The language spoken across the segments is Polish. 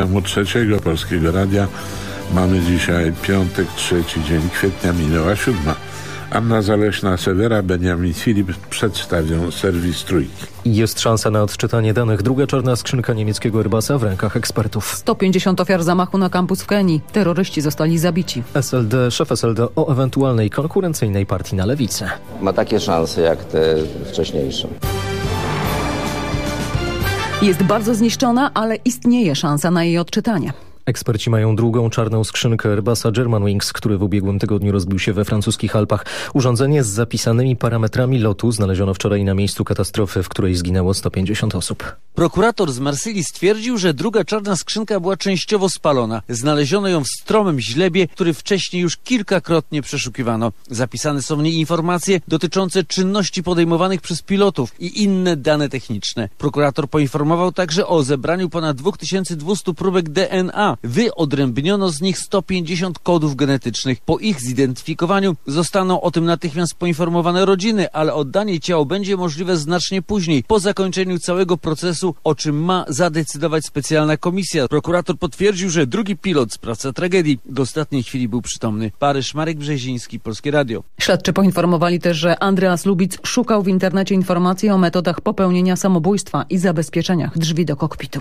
Temu trzeciego Polskiego Radia mamy dzisiaj piątek, trzeci dzień kwietnia, minęła siódma. Anna Zaleśna-Sewera, Beniamin Filip przedstawią serwis Trójki. Jest szansa na odczytanie danych. Druga czarna skrzynka niemieckiego Airbusa w rękach ekspertów. 150 ofiar zamachu na kampus w Kenii. Terroryści zostali zabici. SLD, szef SLD o ewentualnej konkurencyjnej partii na lewicę. Ma takie szanse jak te wcześniejsze. Jest bardzo zniszczona, ale istnieje szansa na jej odczytanie. Eksperci mają drugą czarną skrzynkę Airbusa Germanwings, który w ubiegłym tygodniu rozbił się we francuskich Alpach. Urządzenie z zapisanymi parametrami lotu znaleziono wczoraj na miejscu katastrofy, w której zginęło 150 osób. Prokurator z Marsylii stwierdził, że druga czarna skrzynka była częściowo spalona. Znaleziono ją w stromym źlebie, który wcześniej już kilkakrotnie przeszukiwano. Zapisane są w niej informacje dotyczące czynności podejmowanych przez pilotów i inne dane techniczne. Prokurator poinformował także o zebraniu ponad 2200 próbek DNA. Wyodrębniono z nich 150 kodów genetycznych. Po ich zidentyfikowaniu zostaną o tym natychmiast poinformowane rodziny, ale oddanie ciał będzie możliwe znacznie później, po zakończeniu całego procesu, o czym ma zadecydować specjalna komisja. Prokurator potwierdził, że drugi pilot, sprawca tragedii, do ostatniej chwili był przytomny. Paryż, Marek Brzeziński, Polskie Radio. Śledczy poinformowali też, że Andreas Lubic szukał w internecie informacji o metodach popełnienia samobójstwa i zabezpieczeniach drzwi do kokpitu.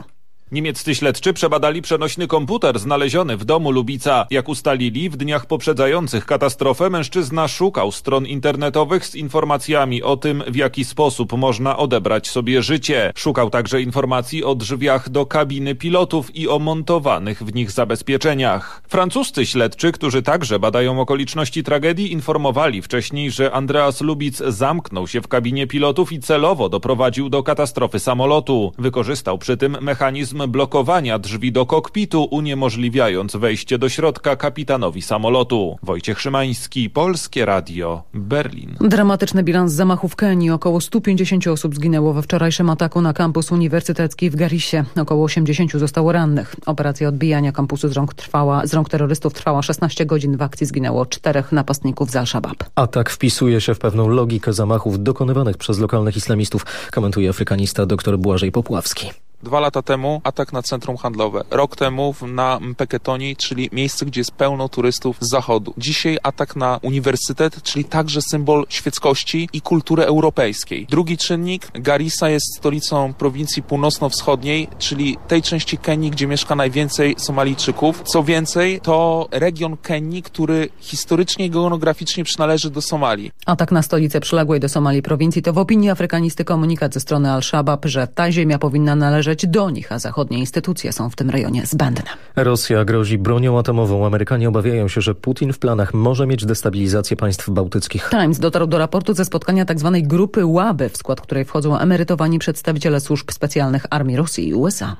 Niemieccy śledczy przebadali przenośny komputer znaleziony w domu Lubica. Jak ustalili, w dniach poprzedzających katastrofę mężczyzna szukał stron internetowych z informacjami o tym, w jaki sposób można odebrać sobie życie. Szukał także informacji o drzwiach do kabiny pilotów i o montowanych w nich zabezpieczeniach. Francuscy śledczy, którzy także badają okoliczności tragedii, informowali wcześniej, że Andreas Lubic zamknął się w kabinie pilotów i celowo doprowadził do katastrofy samolotu. Wykorzystał przy tym mechanizm blokowania drzwi do kokpitu, uniemożliwiając wejście do środka kapitanowi samolotu. Wojciech Szymański, Polskie Radio, Berlin. Dramatyczny bilans zamachu w Kenii. Około 150 osób zginęło we wczorajszym ataku na kampus uniwersytecki w Garisie. Około 80 zostało rannych. Operacja odbijania kampusu z rąk, trwała, z rąk terrorystów trwała 16 godzin. W akcji zginęło czterech napastników z Al-Shabaab. Atak wpisuje się w pewną logikę zamachów dokonywanych przez lokalnych islamistów, komentuje afrykanista dr Błażej Popławski. Dwa lata temu atak na centrum handlowe. Rok temu na Mpeketoni, czyli miejsce, gdzie jest pełno turystów z zachodu. Dzisiaj atak na uniwersytet, czyli także symbol świeckości i kultury europejskiej. Drugi czynnik, Garissa jest stolicą prowincji północno-wschodniej, czyli tej części Kenii, gdzie mieszka najwięcej Somalijczyków. Co więcej, to region Kenii, który historycznie i geograficznie przynależy do Somalii. Atak na stolicę przyległej do Somalii prowincji to w opinii afrykanisty komunikat ze strony Al-Shabaab, że ta ziemia powinna należeć do nich, a zachodnie instytucje są w tym rejonie zbędne. Rosja grozi bronią atomową. Amerykanie obawiają się, że Putin w planach może mieć destabilizację państw bałtyckich. Times dotarł do raportu ze spotkania tzw. grupy Łaby, w skład której wchodzą emerytowani przedstawiciele służb specjalnych armii Rosji i USA.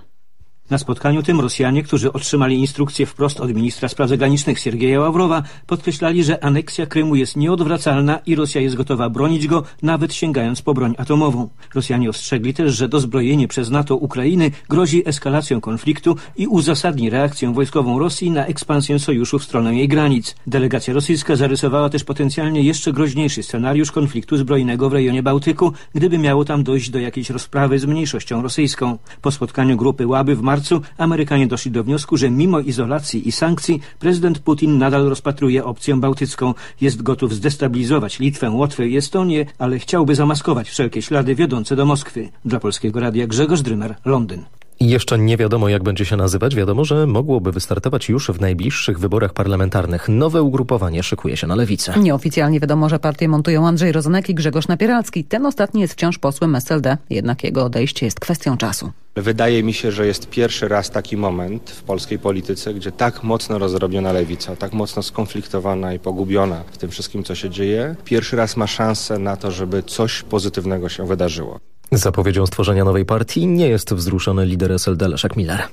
Na spotkaniu tym Rosjanie, którzy otrzymali instrukcje wprost od ministra spraw zagranicznych Siergieja Ławrowa, podkreślali, że aneksja Krymu jest nieodwracalna i Rosja jest gotowa bronić go, nawet sięgając po broń atomową. Rosjanie ostrzegli też, że dozbrojenie przez NATO Ukrainy grozi eskalacją konfliktu i uzasadni reakcję wojskową Rosji na ekspansję sojuszu w stronę jej granic. Delegacja rosyjska zarysowała też potencjalnie jeszcze groźniejszy scenariusz konfliktu zbrojnego w rejonie Bałtyku, gdyby miało tam dojść do jakiejś rozprawy z mniejszością rosyjską. Po spotkaniu grupy Łaby w marcu marcu Amerykanie doszli do wniosku, że mimo izolacji i sankcji prezydent Putin nadal rozpatruje opcję bałtycką. Jest gotów zdestabilizować Litwę, Łotwę i Estonię, ale chciałby zamaskować wszelkie ślady wiodące do Moskwy. Dla Polskiego Radia Grzegorz Drymer, Londyn. Jeszcze nie wiadomo, jak będzie się nazywać. Wiadomo, że mogłoby wystartować już w najbliższych wyborach parlamentarnych. Nowe ugrupowanie szykuje się na lewicę. Nieoficjalnie wiadomo, że partię montują Andrzej Rozenek i Grzegorz Napieralski. Ten ostatni jest wciąż posłem SLD, jednak jego odejście jest kwestią czasu. Wydaje mi się, że jest pierwszy raz taki moment w polskiej polityce, gdzie tak mocno rozrobiona lewica, tak mocno skonfliktowana i pogubiona w tym wszystkim, co się dzieje, pierwszy raz ma szansę na to, żeby coś pozytywnego się wydarzyło. Zapowiedzią stworzenia nowej partii nie jest wzruszony lider SLD Leszek Miller.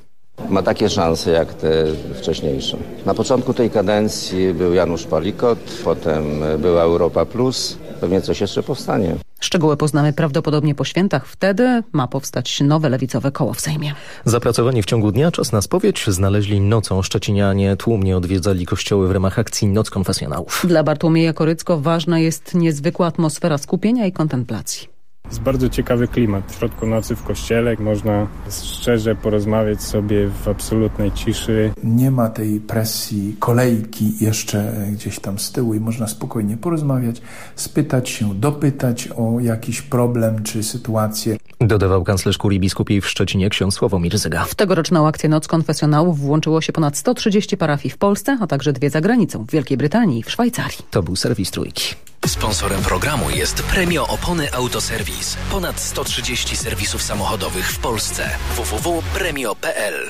Ma takie szanse jak te wcześniejsze. Na początku tej kadencji był Janusz Palikot, potem była Europa Plus. Pewnie coś jeszcze powstanie. Szczegóły poznamy prawdopodobnie po świętach. Wtedy ma powstać nowe lewicowe koło w Sejmie. Zapracowani w ciągu dnia czas na spowiedź znaleźli nocą. Szczecinianie tłumnie odwiedzali kościoły w ramach akcji Noc Konfesjonałów. Dla Bartłomieja Korycko ważna jest niezwykła atmosfera skupienia i kontemplacji. Jest bardzo ciekawy klimat. W środku nocy w kościele można szczerze porozmawiać sobie w absolutnej ciszy. Nie ma tej presji kolejki jeszcze gdzieś tam z tyłu i można spokojnie porozmawiać, spytać się, dopytać o jakiś problem czy sytuację. Dodawał kanclerz kurii biskupiej w Szczecinie ksiądz Sławomir Zyga. W tegoroczną akcję Noc Konfesjonałów włączyło się ponad 130 parafii w Polsce, a także dwie za granicą, w Wielkiej Brytanii i w Szwajcarii. To był serwis Trójki. Sponsorem programu jest Premio Opony Autoserwis. Ponad 130 serwisów samochodowych w Polsce. www.premio.pl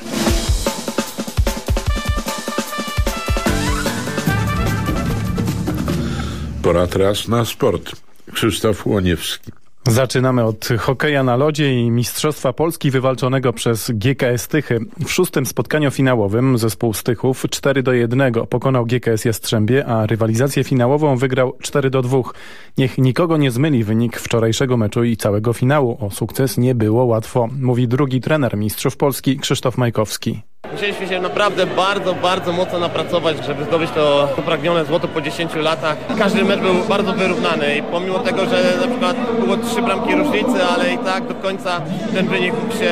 Pora teraz na sport. Krzysztof Łoniewski. Zaczynamy od hokeja na lodzie i Mistrzostwa Polski wywalczonego przez GKS Tychy. W szóstym spotkaniu finałowym zespół z Tychów 4 do 1 pokonał GKS Jastrzębie, a rywalizację finałową wygrał 4 do 2. Niech nikogo nie zmyli wynik wczorajszego meczu i całego finału. O sukces nie było łatwo, mówi drugi trener Mistrzów Polski Krzysztof Majkowski. Musieliśmy się naprawdę bardzo, bardzo mocno napracować, żeby zdobyć to upragnione złoto po 10 latach. Każdy mecz był bardzo wyrównany i pomimo tego, że na przykład było trzy bramki różnicy, ale i tak do końca ten wynik mógł się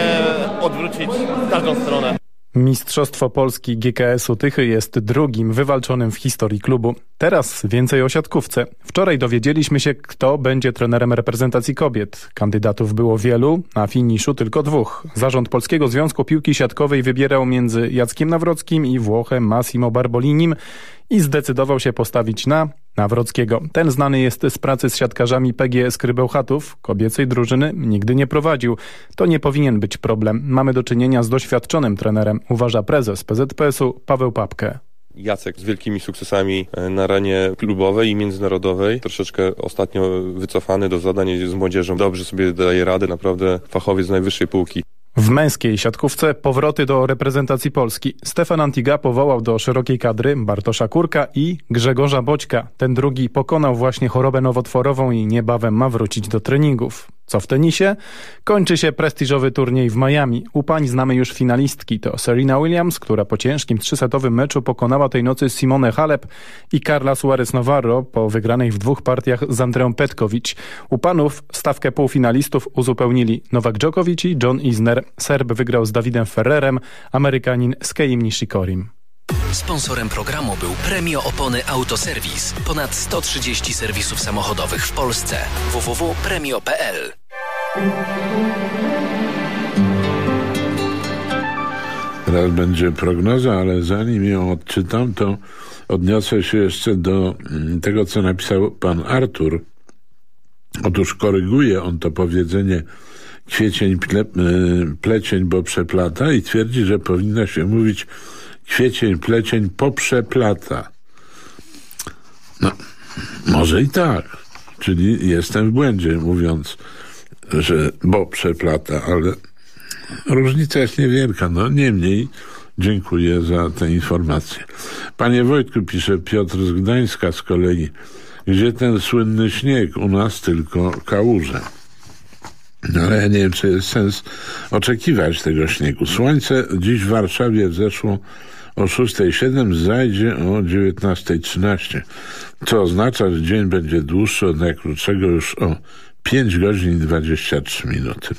odwrócić w każdą stronę. Mistrzostwo Polski GKS-u Tychy jest drugim wywalczonym w historii klubu. Teraz więcej o siatkówce. Wczoraj dowiedzieliśmy się, kto będzie trenerem reprezentacji kobiet. Kandydatów było wielu, a finiszu tylko dwóch. Zarząd Polskiego Związku Piłki Siatkowej wybierał między Jackiem Nawrockim i Włochem Massimo Barbolinim i zdecydował się postawić na Nawrockiego. Ten znany jest z pracy z siatkarzami PGS Krybełchatów. Kobiecej drużyny nigdy nie prowadził. To nie powinien być problem. Mamy do czynienia z doświadczonym trenerem, uważa prezes PZPS-u Paweł Papkę. Jacek z wielkimi sukcesami na arenie klubowej i międzynarodowej. Troszeczkę ostatnio wycofany do zadań z młodzieżą. Dobrze sobie daje radę, naprawdę fachowiec najwyższej półki. W męskiej siatkówce powroty do reprezentacji Polski. Stefan Antiga powołał do szerokiej kadry Bartosza Kurka i Grzegorza Boćka. Ten drugi pokonał właśnie chorobę nowotworową i niebawem ma wrócić do treningów. Co w tenisie? Kończy się prestiżowy turniej w Miami. U pań znamy już finalistki. To Serena Williams, która po ciężkim trzysetowym meczu pokonała tej nocy Simone Halep i Carla Suarez Navarro po wygranej w dwóch partiach z Andreą Petkowicz. U panów stawkę półfinalistów uzupełnili Nowak Djokovic i John Isner. Serb wygrał z Dawidem Ferrerem, Amerykanin z Keim Nishikorim. Sponsorem programu był Premio Opony Autoserwis. Ponad 130 serwisów samochodowych w Polsce. www.premio.pl Teraz będzie prognoza, ale zanim ją odczytam, to odniosę się jeszcze do mm, tego, co napisał pan Artur. Otóż koryguje on to powiedzenie kwiecień, ple, plecień, bo przeplata i twierdzi, że powinno się mówić kwiecień, plecień poprzeplata. No, może i tak. Czyli jestem w błędzie, mówiąc, że bo przeplata, ale różnica jest niewielka. No niemniej dziękuję za tę informację. Panie Wojtku, pisze Piotr z Gdańska z kolei, gdzie ten słynny śnieg? U nas tylko kałuże. No ale ja nie wiem, czy jest sens oczekiwać tego śniegu. Słońce dziś w Warszawie wzeszło o 6.07, zajdzie o 19.13, co oznacza, że dzień będzie dłuższy od najkrótszego już o 5 godzin i 23 minuty.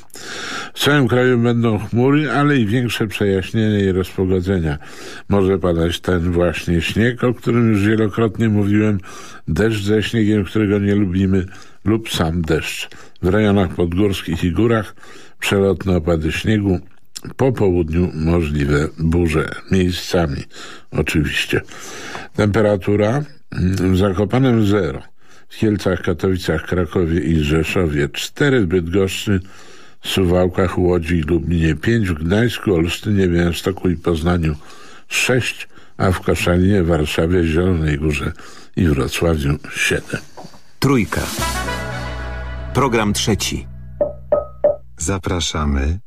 W całym kraju będą chmury, ale i większe przejaśnienia i rozpogodzenia. Może padać ten właśnie śnieg, o którym już wielokrotnie mówiłem, deszcz ze śniegiem, którego nie lubimy, lub sam deszcz. W rejonach podgórskich i górach przelotne opady śniegu, po południu możliwe burze, miejscami oczywiście. Temperatura w Zakopanem 0, w Kielcach, Katowicach, Krakowie i Rzeszowie 4, w Bydgoszczy, Suwałkach, Łodzi i Lublinie 5, w Gdańsku, Olsztynie, Białymstoku i Poznaniu 6, a w Koszalinie, Warszawie, Zielonej Górze i Wrocławiu 7. Trójka. Program trzeci. Zapraszamy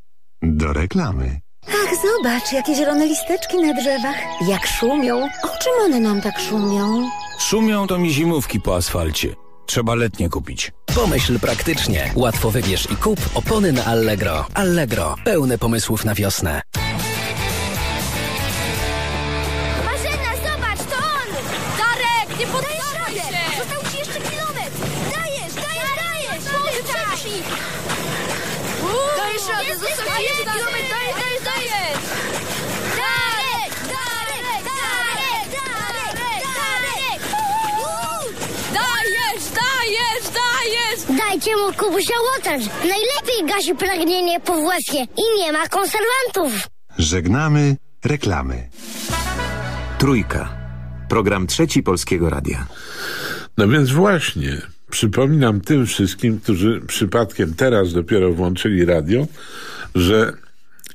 do reklamy. Ach, zobacz, jakie zielone listeczki na drzewach. Jak szumią. O czym one nam tak szumią? Szumią to mi zimówki po asfalcie. Trzeba letnie kupić. Pomyśl praktycznie. Łatwo wybierz i kup opony na Allegro. Allegro. Pełne pomysłów na wiosnę. Jeden kilometr, dajesz, dajesz, dajesz! Darek, Darek, Darek, Darek, Darek! Dajesz, dajesz, dajesz! Dajcie mu Kubusia Łotarz. Najlepiej gasi pragnienie po WF-ie i nie ma konserwantów. Żegnamy reklamy. Trójka. Program trzeci Polskiego Radia. No więc właśnie, przypominam tym wszystkim, którzy przypadkiem teraz dopiero włączyli radio, że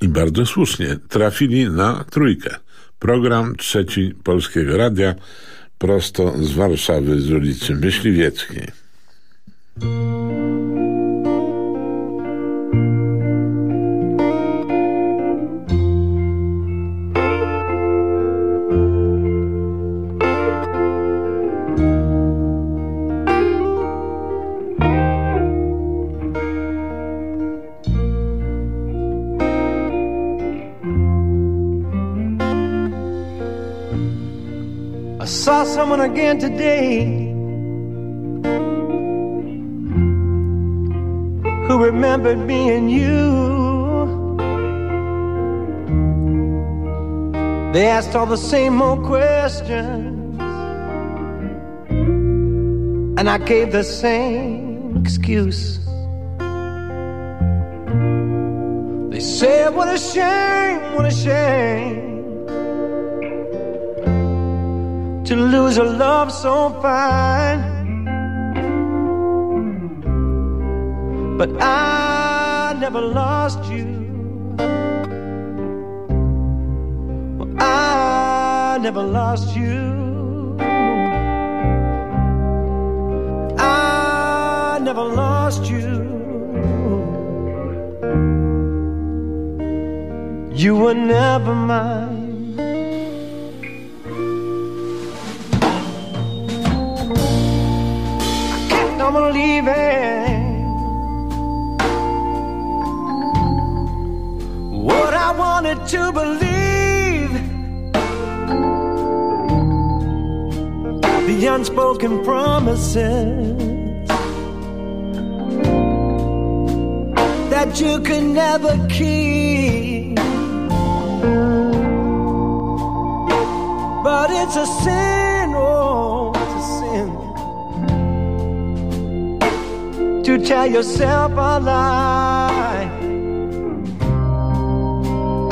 i bardzo słusznie trafili na trójkę. Program trzeci Polskiego Radia prosto z Warszawy, z ulicy Myśliwieckiej. Saw someone again today who remembered me and you. They asked all the same old questions, and I gave the same excuse. They said, What a shame, what a shame. To lose a love so fine. But I never lost you. I never lost you. I never lost you. You were never mine. I'm leaving. What I wanted to believe, the unspoken promises that you could never keep. But it's a sin, to tell yourself a lie.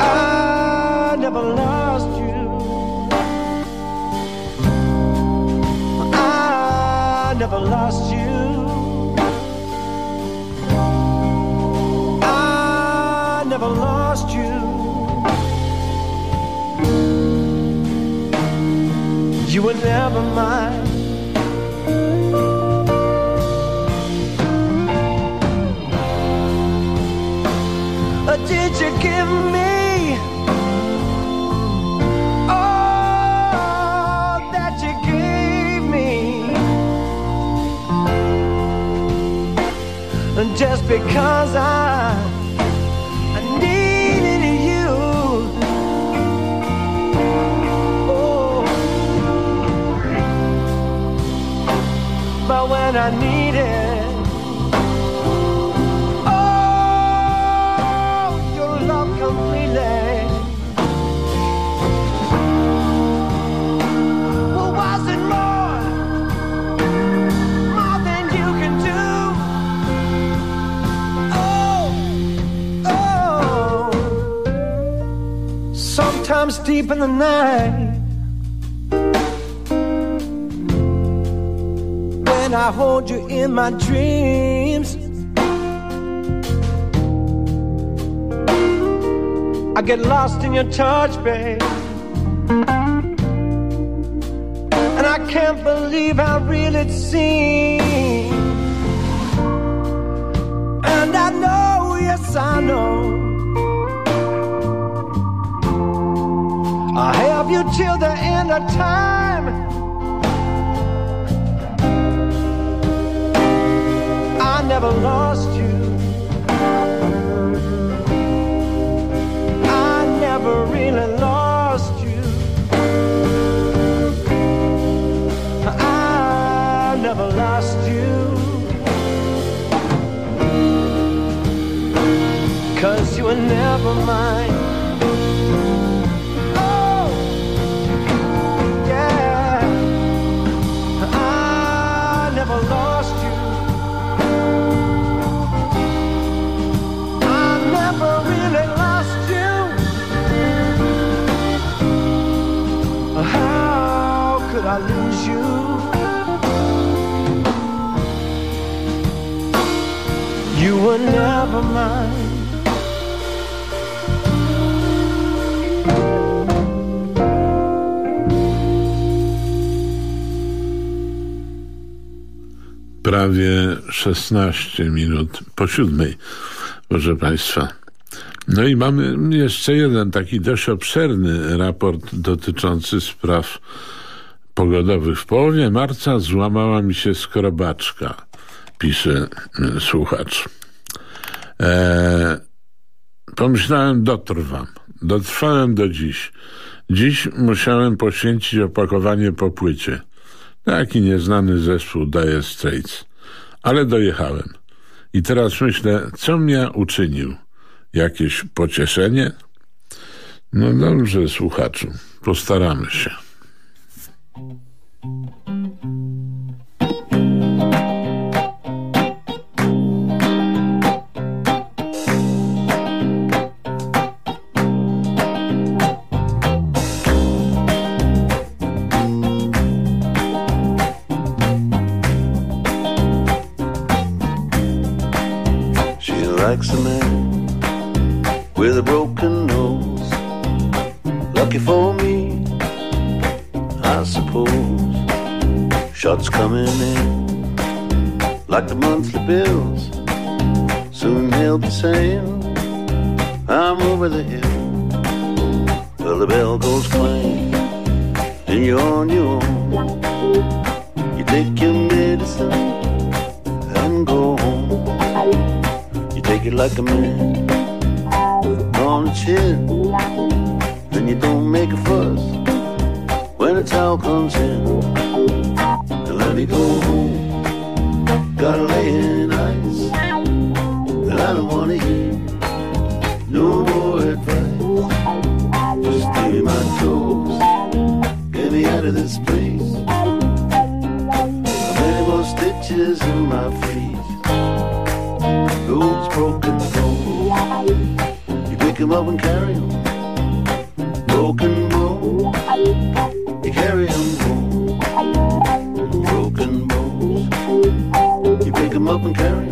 I never lost you. I never lost you. I never lost you. You were never mine. Or did you give me all that you gave me? And just because I, I needed you, oh, but when I needed. Deep in the night, when I hold you in my dreams, I get lost in your touch, babe. And I can't believe how real it seems. And I know, yes, I know. You till the end of time. I never lost you. I never really lost you. I never lost you. Cause you were never prawie 16 minut po siódmej, proszę Państwa. No i mamy jeszcze jeden taki dość obszerny raport dotyczący spraw pogodowych. W połowie marca złamała mi się skorobaczka, pisze słuchacz. E, pomyślałem, dotrwam. Dotrwałem do dziś. Dziś musiałem poświęcić opakowanie po płycie. Taki nieznany zespół Dire Straits. Ale dojechałem. I teraz myślę, co mnie uczynił? Jakieś pocieszenie? No dobrze, słuchaczu. Postaramy się. Shots coming in like the monthly bills. Soon he'll be saying, I'm over the hill. Well, the bell goes clang, and you're on your own. You take your medicine and go home. You take it like a man on the chin. Then you don't make a fuss when the towel comes in. Me go home. Gotta lay in ice. And I don't wanna hear no more advice. Just give me my toes. Get me out of this place. Many more stitches in my feet those broken bones. You pick 'em up and carry 'em. Up and carry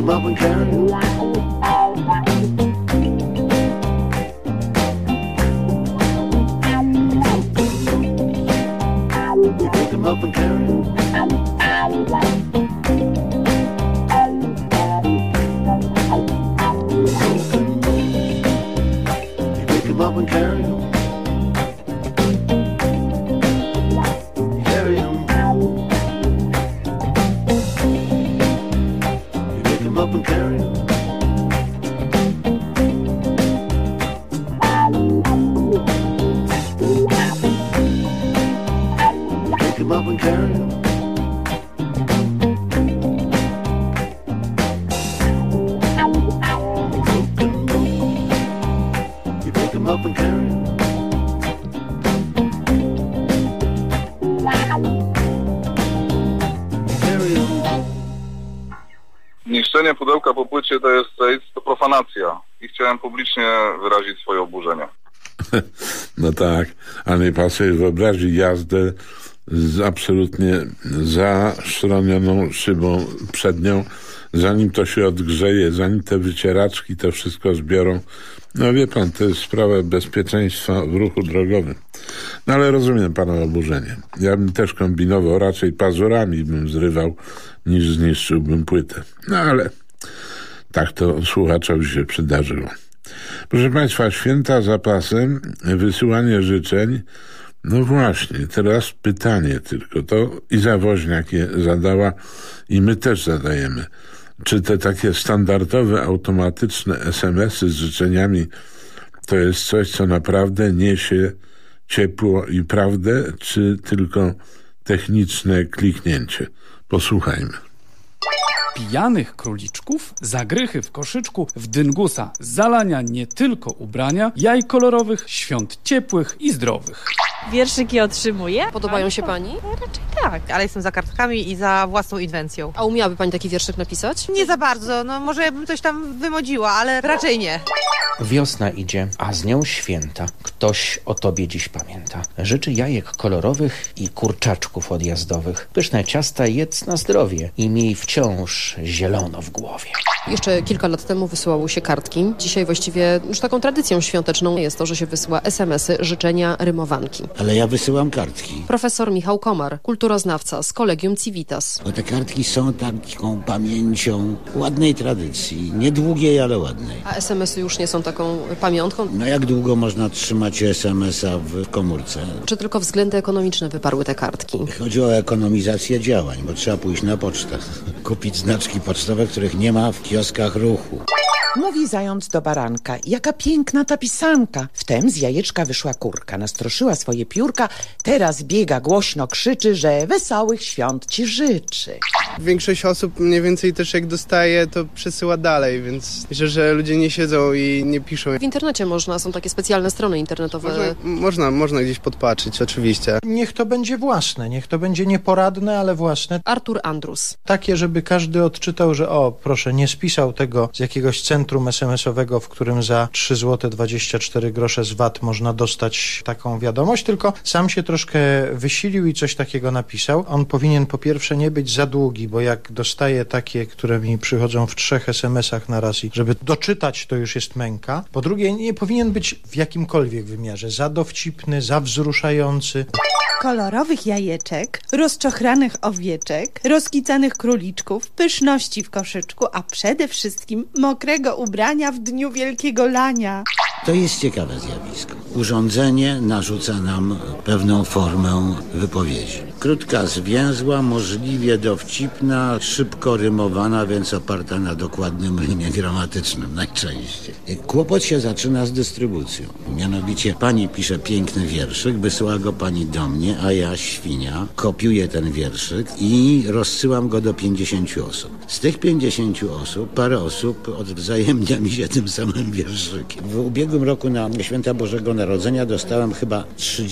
come up and count. Pick up and carry Pudełka po płycie to jest, to profanacja i chciałem publicznie wyrazić swoje oburzenie. No tak, ale pan sobie wyobrazi jazdę z absolutnie zaszronioną szybą przednią, zanim to się odgrzeje, zanim te wycieraczki to wszystko zbiorą. No wie pan, to jest sprawa bezpieczeństwa w ruchu drogowym. No ale rozumiem pana oburzenie. Ja bym też kombinował, raczej pazurami bym zrywał, niż zniszczyłbym płytę. No ale tak to słuchaczowi się przydarzyło. Proszę Państwa, święta zapasem, wysyłanie życzeń. No właśnie, teraz pytanie tylko. To Iza Woźniak je zadała i my też zadajemy. Czy te takie standardowe, automatyczne SMS-y z życzeniami to jest coś, co naprawdę niesie ciepło i prawdę, czy tylko techniczne kliknięcie? Posłuchajmy. Pijanych króliczków, zagrychy w koszyczku, w dyngusa, zalania nie tylko ubrania, jaj kolorowych, świąt ciepłych i zdrowych. Wierszyki otrzymuję. Podobają się pani? Raczej tak, ale jestem za kartkami i za własną inwencją. A umiałaby pani taki wierszyk napisać? Nie za bardzo, no może bym coś tam wymodziła, ale raczej nie. Wiosna idzie, a z nią święta. Ktoś o tobie dziś pamięta. Życzy jajek kolorowych i kurczaczków odjazdowych. Pyszne ciasta jedz na zdrowie i miej wciąż zielono w głowie. Jeszcze kilka lat temu wysyłało się kartki. Dzisiaj właściwie już taką tradycją świąteczną jest to, że się wysyła SMS-y, życzenia, rymowanki. Ale ja wysyłam kartki. Profesor Michał Komar, kulturoznawca z Kolegium Civitas. Bo te kartki są taką pamięcią ładnej tradycji. Niedługiej, ale ładnej. A SMS-y już nie są taką pamiątką? No jak długo można trzymać SMS-a w komórce? Czy tylko względy ekonomiczne wyparły te kartki? Chodzi o ekonomizację działań, bo trzeba pójść na pocztę. Kupić znaczki pocztowe, których nie ma w kioskach ruchu. Mówi zając do baranka, jaka piękna ta pisanka. Wtem z jajeczka wyszła kurka, nastroszyła swoje piórka, teraz biega głośno, krzyczy, że wesołych świąt ci życzy. Większość osób mniej więcej też jak dostaje, to przesyła dalej, więc myślę, że ludzie nie siedzą i nie piszą. W internecie można, są takie specjalne strony internetowe. Można, można, można gdzieś podpatrzeć, oczywiście. Niech to będzie własne, niech to będzie nieporadne, ale własne. Artur Andrus. Takie, żeby każdy odczytał, że o, proszę, nie spisał tego z jakiegoś centrum SMS-owego, w którym za 3 zł 24 grosze z VAT można dostać taką wiadomość, tylko sam się troszkę wysilił i coś takiego napisał. On powinien po pierwsze nie być za długi, bo jak dostaję takie, które mi przychodzą w trzech SMS-ach na raz i żeby doczytać, to już jest męka. Po drugie, nie powinien być w jakimkolwiek wymiarze za dowcipny, za wzruszający. kolorowych jajeczek, rozczochranych owieczek, rozkicanych króliczków, pyszności w koszyczku, a przede wszystkim mokrego ubrania w dniu wielkiego lania. To jest ciekawe zjawisko. Urządzenie narzuca pewną formę wypowiedzi. Krótka, zwięzła, możliwie dowcipna, szybko rymowana, więc oparta na dokładnym rymie gramatycznym najczęściej. Kłopot się zaczyna z dystrybucją. Mianowicie pani pisze piękny wierszyk, wysyła go pani do mnie, a ja, świnia, kopiuję ten wierszyk i rozsyłam go do 50 osób. Z tych 50 osób parę osób odwzajemnia mi się tym samym wierszykiem. W ubiegłym roku na Święta Bożego Narodzenia dostałem chyba 30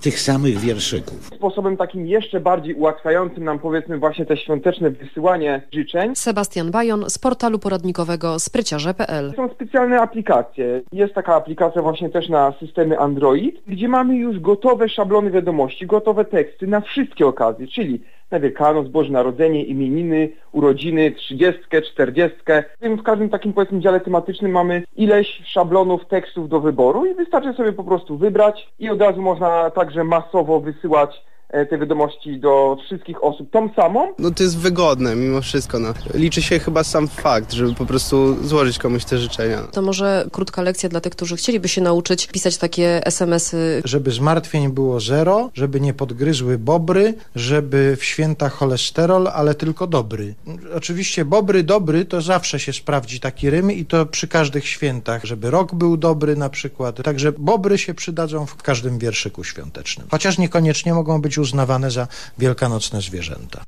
tych samych wierszyków. Sposobem takim jeszcze bardziej ułatwiającym nam powiedzmy właśnie te świąteczne wysyłanie życzeń Sebastian Bajon z portalu poradnikowego spryciarze.pl są specjalne aplikacje. Jest taka aplikacja właśnie też na systemy Android, gdzie mamy już gotowe szablony wiadomości, gotowe teksty na wszystkie okazje, czyli na Wielkanoc, Boże Narodzenie, imieniny, urodziny, trzydziestkę, czterdziestkę. W każdym takim powiedzmy dziale tematycznym mamy ileś szablonów tekstów do wyboru i wystarczy sobie po prostu wybrać i od razu można także masowo wysyłać te wiadomości do wszystkich osób tą samą. No to jest wygodne mimo wszystko. No. Liczy się chyba sam fakt, żeby po prostu złożyć komuś te życzenia. To może krótka lekcja dla tych, którzy chcieliby się nauczyć pisać takie SMS-y. Żeby zmartwień było zero, żeby nie podgryzły bobry, żeby w święta cholesterol, ale tylko dobry. Oczywiście bobry, dobry to zawsze się sprawdzi taki rym i to przy każdych świętach, żeby rok był dobry na przykład. Także bobry się przydadzą w każdym wierszyku świątecznym. Chociaż niekoniecznie mogą uznawane za wielkanocne zwierzęta.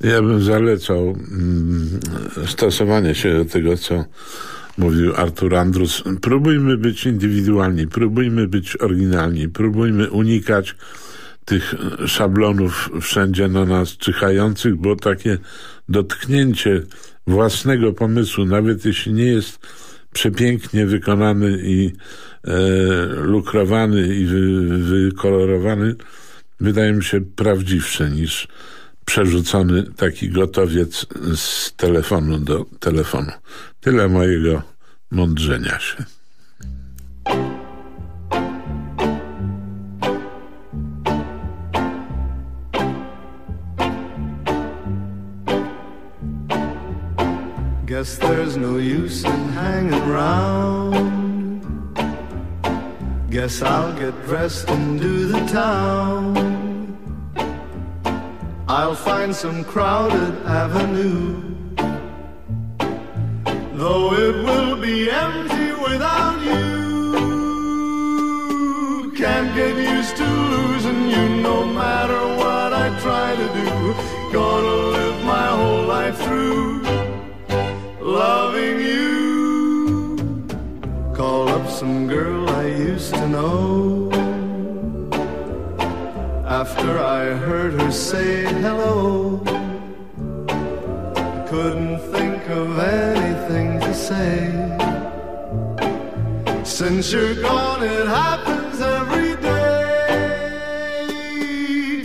Ja bym zalecał mm, stosowanie się do tego, co mówił Artur Andrus. Próbujmy być indywidualni, próbujmy być oryginalni, próbujmy unikać tych szablonów wszędzie na nas czyhających, bo takie dotknięcie własnego pomysłu, nawet jeśli nie jest przepięknie wykonany i e, lukrowany i wy, wykolorowany, wydaje mi się prawdziwsze niż przerzucony taki gotowiec z telefonu do telefonu. Tyle mojego mądrzenia się. Guess there's no use in hanging round. Guess I'll get dressed and do the town. I'll find some crowded avenue. Though it will be empty without you. Can't get used to losing you no matter what I try to do. Gonna live my whole life through loving you. Call some girl I used to know. After I heard her say hello, couldn't think of anything to say. Since you're gone, it happens every day.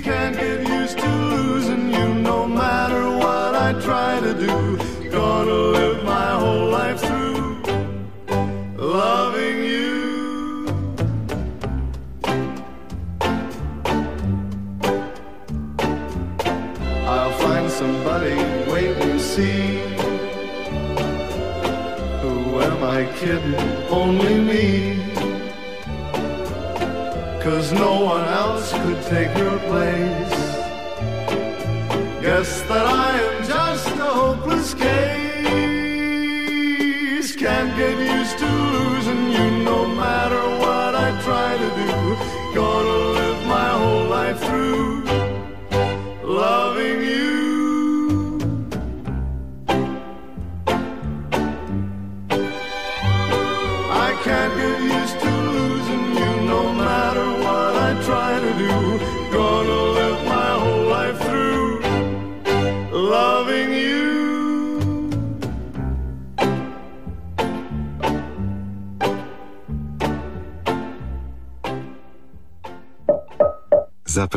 Can't get used to losing you no matter what I try to do. Gonna Only me. Cause no one else could take your place. Guess that I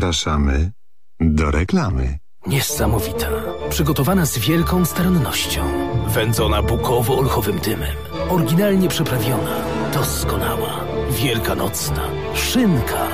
Zapraszamy do reklamy. Niesamowita. Przygotowana z wielką starannością. Wędzona bukowo-olchowym dymem. Oryginalnie przyprawiona. Doskonała. Wielkanocna. Szynka.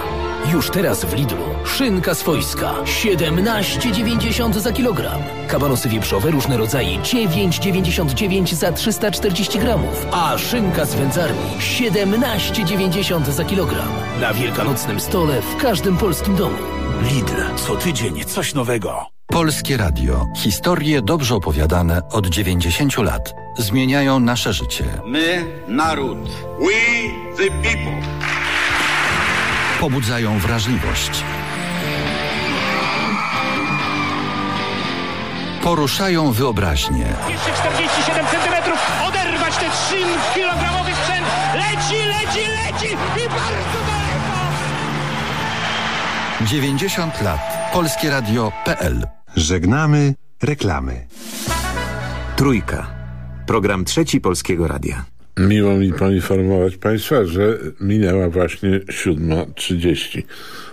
Już teraz w Lidlu. Szynka swojska. 17,90 za kilogram. Kabanosy wieprzowe różne rodzaje 9,99 za 340 gramów. A szynka z wędzarni 17,90 za kilogram. Na wielkanocnym stole w każdym polskim domu. Lidl, co tydzień coś nowego. Polskie Radio. Historie dobrze opowiadane od 90 lat. Zmieniają nasze życie. My, naród. We, the people. Pobudzają wrażliwość. Poruszają wyobraźnię. 247 centymetrów, oderwać ten 3-kilogramowy sprzęt, leci, leci, leci i bardzo daleko! 90 lat. Polskie Radio.pl Żegnamy reklamy. Trójka. Program trzeci Polskiego Radia. Miło mi poinformować Państwa, że minęła właśnie 7.30.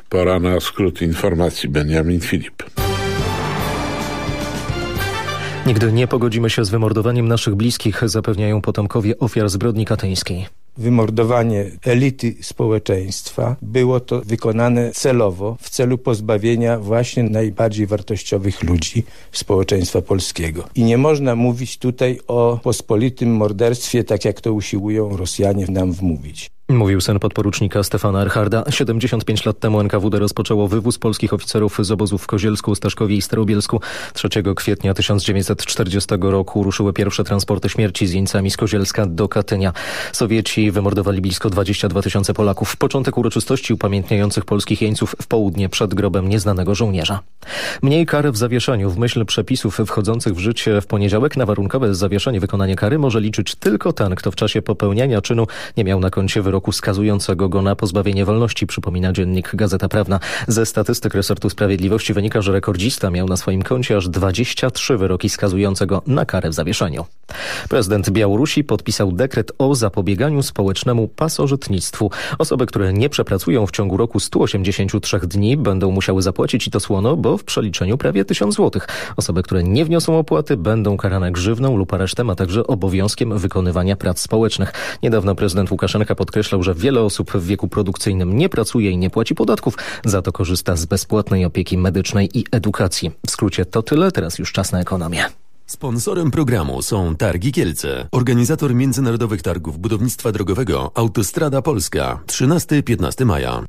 Pora na skrót informacji. Benjamin Filip. Nigdy nie pogodzimy się z wymordowaniem naszych bliskich, zapewniają potomkowie ofiar zbrodni katyńskiej. Wymordowanie elity społeczeństwa było to wykonane celowo w celu pozbawienia właśnie najbardziej wartościowych ludzi społeczeństwa polskiego. I nie można mówić tutaj o pospolitym morderstwie, tak jak to usiłują Rosjanie nam wmówić. Mówił syn podporucznika Stefana Erharda. 75 lat temu NKWD rozpoczęło wywóz polskich oficerów z obozów w Kozielsku, Staszkowie i Starobielsku. 3 kwietnia 1940 roku ruszyły pierwsze transporty śmierci z jeńcami z Kozielska do Katynia. Sowieci wymordowali blisko 22 tysiące Polaków. Początek uroczystości upamiętniających polskich jeńców w południe przed grobem nieznanego żołnierza. Mniej kar w zawieszeniu. W myśl przepisów wchodzących w życie w poniedziałek na warunkowe zawieszenie wykonania kary może liczyć tylko ten, kto w czasie popełniania czynu nie miał na koncie wyroku skazującego go na pozbawienie wolności, przypomina dziennik Gazeta Prawna. Ze statystyk resortu sprawiedliwości wynika, że rekordzista miał na swoim koncie aż 23 wyroki skazujące go na karę w zawieszeniu. Prezydent Białorusi podpisał dekret o zapobieganiu społecznemu pasożytnictwu. Osoby, które nie przepracują w ciągu roku 183 dni będą musiały zapłacić i to słono, bo w przeliczeniu prawie 1000 zł. Osoby, które nie wniosą opłaty będą karane grzywną lub aresztem, a także obowiązkiem wykonywania prac społecznych. Niedawno prezydent Łukaszenka podkreślał, że wiele osób w wieku produkcyjnym nie pracuje i nie płaci podatków, za to korzysta z bezpłatnej opieki medycznej i edukacji. W skrócie to tyle, teraz już czas na ekonomię. Sponsorem programu są Targi Kielce, organizator międzynarodowych targów budownictwa drogowego Autostrada Polska 13-15 maja.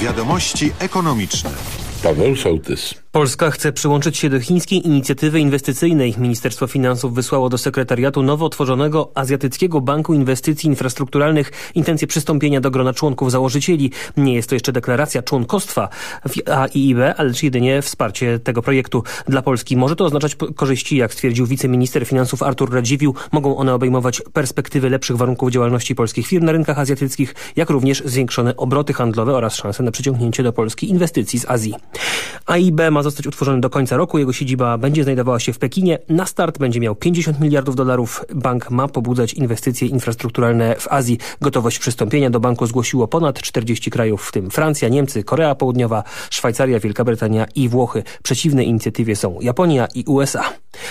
Wiadomości ekonomiczne. Paweł Sołtys. Polska chce przyłączyć się do chińskiej inicjatywy inwestycyjnej. Ministerstwo Finansów wysłało do sekretariatu nowo otworzonego Azjatyckiego Banku Inwestycji Infrastrukturalnych intencję przystąpienia do grona członków założycieli. Nie jest to jeszcze deklaracja członkostwa w AIIB, ale jedynie wsparcie tego projektu. Dla Polski może to oznaczać korzyści, jak stwierdził wiceminister finansów Artur Radziwił. Mogą one obejmować perspektywy lepszych warunków działalności polskich firm na rynkach azjatyckich, jak również zwiększone obroty handlowe oraz szanse na przyciągnięcie do Polski inwestycji z Azji. AIB ma zostać utworzony do końca roku. Jego siedziba będzie znajdowała się w Pekinie. Na start będzie miał 50 miliardów dolarów. Bank ma pobudzać inwestycje infrastrukturalne w Azji. Gotowość przystąpienia do banku zgłosiło ponad 40 krajów, w tym Francja, Niemcy, Korea Południowa, Szwajcaria, Wielka Brytania i Włochy. Przeciwne inicjatywie są Japonia i USA.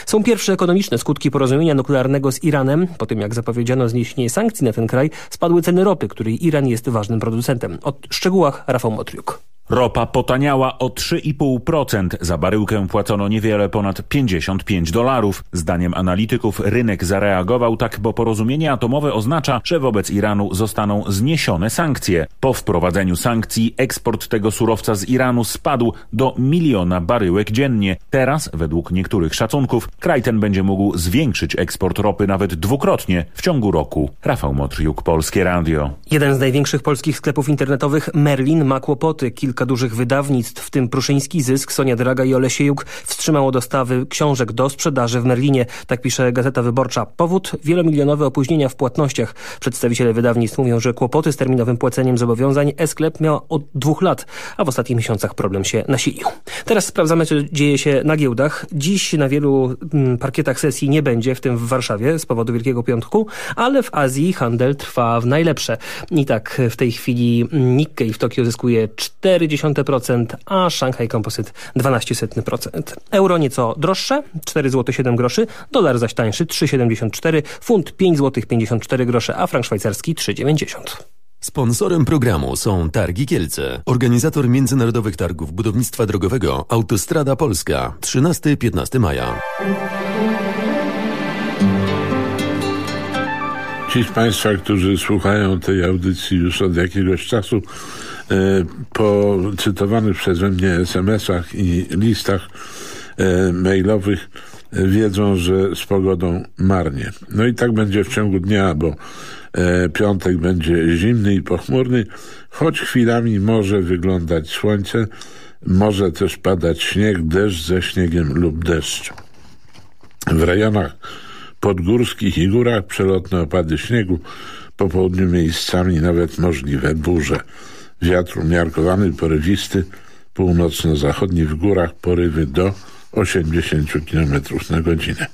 Są pierwsze ekonomiczne skutki porozumienia nuklearnego z Iranem. Po tym jak zapowiedziano zniesienie sankcji na ten kraj, spadły ceny ropy, której Iran jest ważnym producentem. O szczegółach Rafał Motriuk. Ropa potaniała o 3,5%. Za baryłkę płacono niewiele ponad 55 dolarów. Zdaniem analityków rynek zareagował tak, bo porozumienie atomowe oznacza, że wobec Iranu zostaną zniesione sankcje. Po wprowadzeniu sankcji eksport tego surowca z Iranu spadł do miliona baryłek dziennie. Teraz, według niektórych szacunków, kraj ten będzie mógł zwiększyć eksport ropy nawet dwukrotnie w ciągu roku. Rafał Motriuk, Polskie Radio. Jeden z największych polskich sklepów internetowych, Merlin, ma kłopoty. Kilka dużych wydawnictw, w tym Pruszyński Zysk, Sonia Draga i Olesiejuk, wstrzymało dostawy książek do sprzedaży w Merlinie. Tak pisze Gazeta Wyborcza. Powód wielomilionowe opóźnienia w płatnościach. Przedstawiciele wydawnictw mówią, że kłopoty z terminowym płaceniem zobowiązań e-sklep miał od dwóch lat, a w ostatnich miesiącach problem się nasilił. Teraz sprawdzamy, co dzieje się na giełdach. Dziś na wielu mm, parkietach sesji nie będzie, w tym w Warszawie z powodu Wielkiego Piątku, ale w Azji handel trwa w najlepsze. I tak w tej chwili Nikkei w Tokio zyskuje 4 0,2%, a Shanghai Composite 12%. Euro nieco droższe, 4 zł 7 groszy, dolar zaś tańszy 3,74, funt 5 zł 54 grosze, a frank szwajcarski 3,90. Sponsorem programu są Targi Kielce, organizator międzynarodowych targów budownictwa drogowego Autostrada Polska 13-15 maja. Ci z Państwa, którzy słuchają tej audycji już od jakiegoś czasu, po cytowanych przeze mnie SMS-ach i listach mailowych wiedzą, że z pogodą marnie. No i tak będzie w ciągu dnia, bo piątek będzie zimny i pochmurny, choć chwilami może wyglądać słońce, może też padać śnieg, deszcz ze śniegiem lub deszcz. W rejonach podgórskich i górach przelotne opady śniegu, po południu miejscami nawet możliwe burze. Wiatr umiarkowany, porywisty, północno-zachodni w górach porywy do 80 km na godzinę.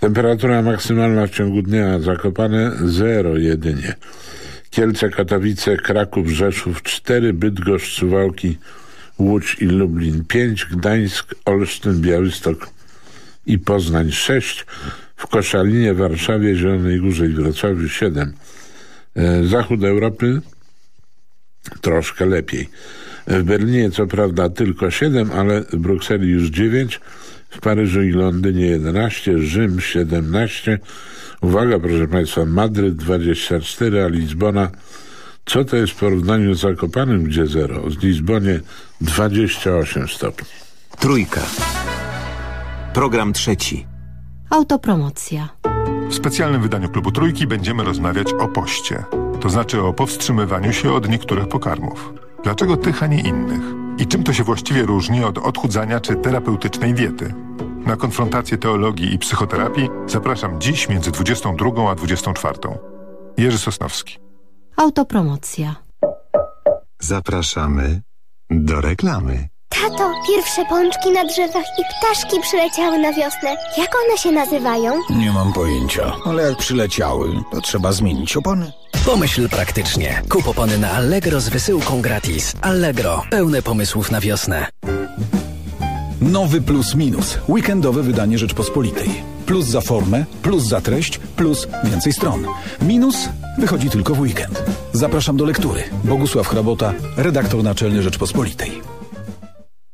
Temperatura maksymalna w ciągu dnia Zakopane 0 jedynie. Kielce, Katowice, Kraków, Rzeszów 4, Bydgoszcz, Suwałki Łódź i Lublin 5, Gdańsk, Olsztyn, Białystok i Poznań 6, w Koszalinie, Warszawie, Zielonej Górze i Wrocławiu 7. E, Zachód Europy troszkę lepiej. W Berlinie co prawda tylko 7, ale w Brukseli już 9, w Paryżu i Londynie 11, Rzym 17. Uwaga, proszę Państwa, Madryt 24, a Lizbona co to jest w porównaniu z Zakopanem, gdzie 0? Z Lizbonie 28 stopni. Trójka. Program trzeci. Autopromocja. W specjalnym wydaniu Klubu Trójki będziemy rozmawiać o poście. To znaczy o powstrzymywaniu się od niektórych pokarmów. Dlaczego tych, a nie innych? I czym to się właściwie różni od odchudzania czy terapeutycznej diety? Na konfrontację teologii i psychoterapii zapraszam dziś między 22 a 24. Jerzy Sosnowski. Autopromocja. Zapraszamy do reklamy. Tato, pierwsze pączki na drzewach i ptaszki przyleciały na wiosnę. Jak one się nazywają? Nie mam pojęcia, ale jak przyleciały, to trzeba zmienić opony. Pomyśl praktycznie. Kup opony na Allegro z wysyłką gratis. Allegro. Pełne pomysłów na wiosnę. Nowy Plus Minus. Weekendowe wydanie Rzeczpospolitej. Plus za formę, plus za treść, plus więcej stron. Minus wychodzi tylko w weekend. Zapraszam do lektury. Bogusław Hrabota, redaktor naczelny Rzeczpospolitej.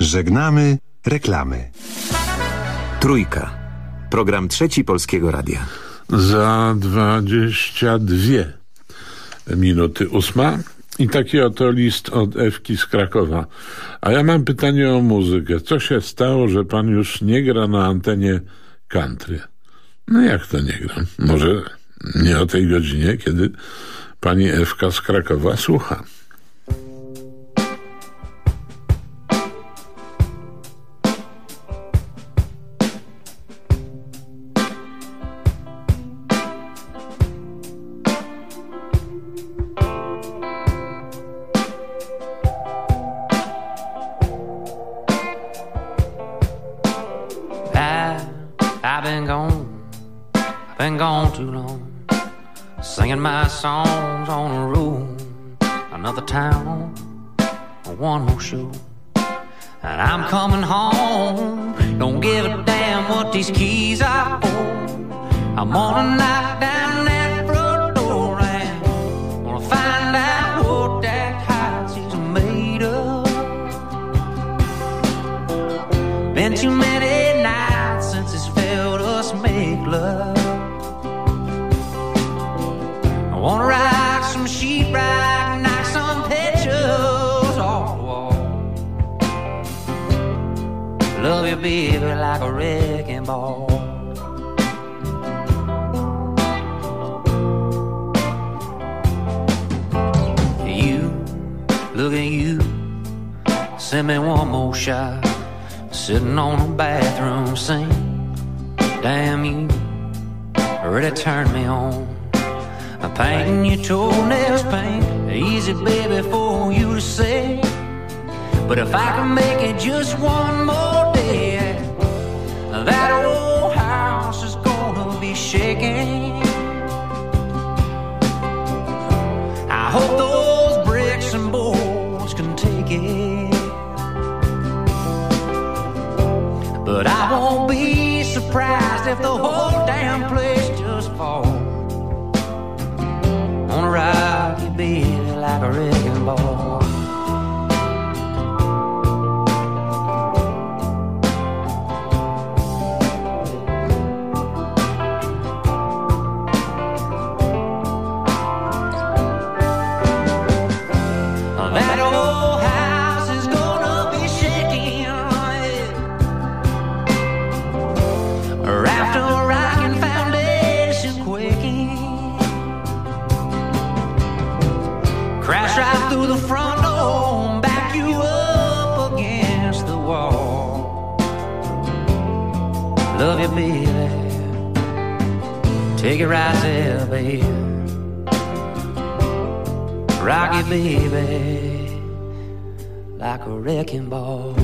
Żegnamy reklamy. Trójka. Program trzeci Polskiego Radia. Za 22 minuty ósma. I taki oto list od Ewki z Krakowa. A ja mam pytanie o muzykę. Co się stało, że pan już nie gra na antenie country? No jak to nie gram? Może nie o tej godzinie, kiedy pani Ewka z Krakowa słucha. More shot. Sitting on a bathroom sink. Damn you, already turned me on. I'm painting your toenails pink. Easy, baby, for you to say. But if I can make it just one more day, that old house is gonna be shaking. But I won't be surprised if the whole damn place just falls. on a rocky baby, like a It right baby. Rock it, baby, like a wrecking ball.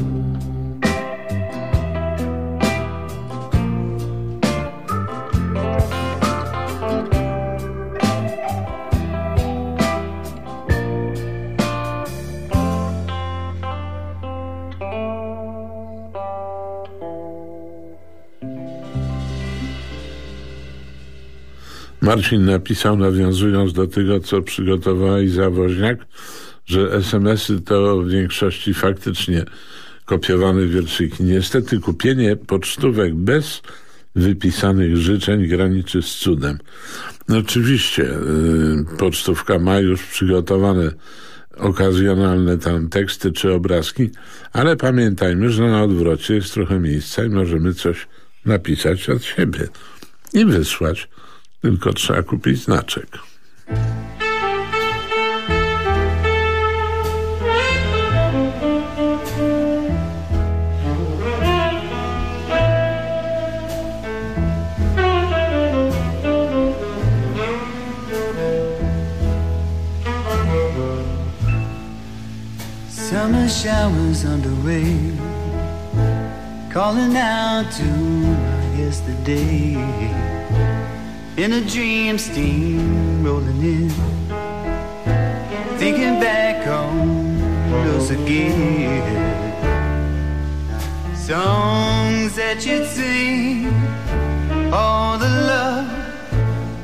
Marcin napisał, nawiązując do tego, co przygotowała Iza Woźniak, że SMS-y to w większości faktycznie kopiowane wierszyki. Niestety kupienie pocztówek bez wypisanych życzeń graniczy z cudem. No oczywiście yy, pocztówka ma już przygotowane okazjonalne tam teksty czy obrazki, ale pamiętajmy, że na odwrocie jest trochę miejsca i możemy coś napisać od siebie i wysłać. Tylko trzeba kupić znaczek. Summer showers underway, calling out to my yesterday. In a dream, steam rolling in, thinking back on us again. Songs that you'd sing, all the love,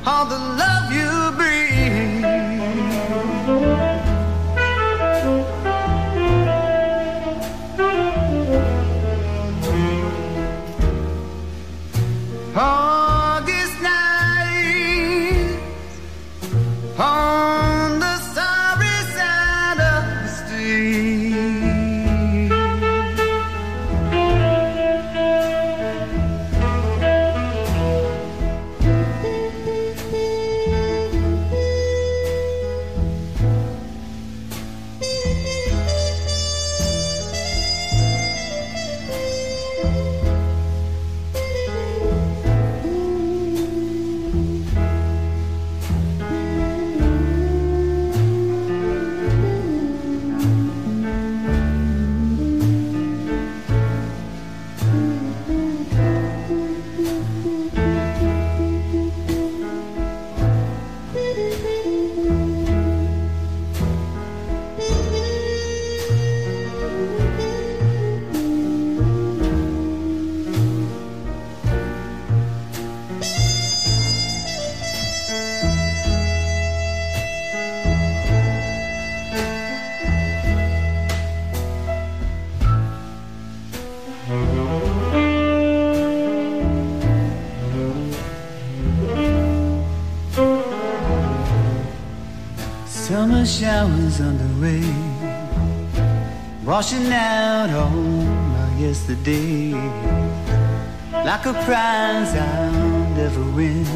all the love you bring. August on Summer showers underway, washing out all my yesterday, like a prize I'll never win.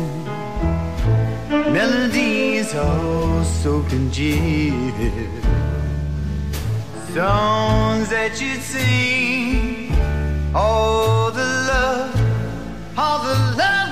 Melodies all soaked in gin, songs that you'd sing, all the love, all the love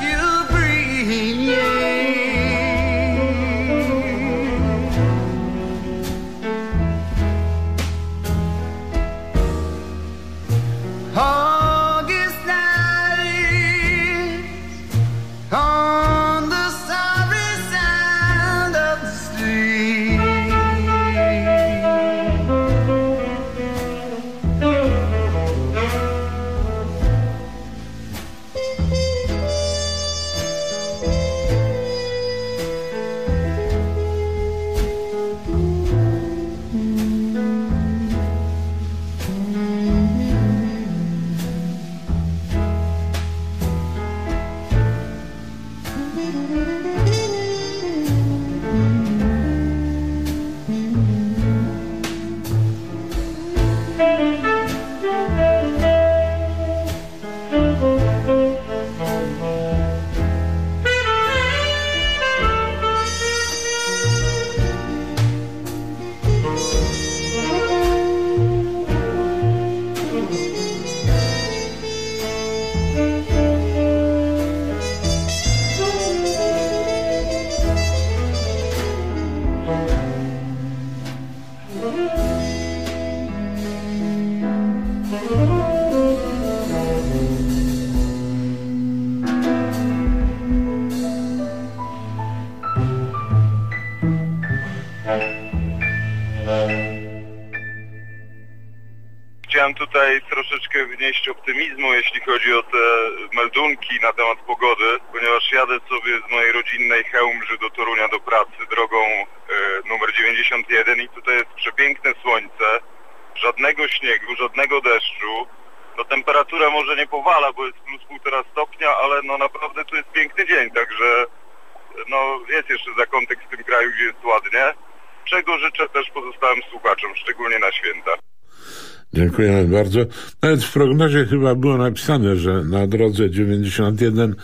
bardzo. Nawet w prognozie chyba było napisane, że na drodze 91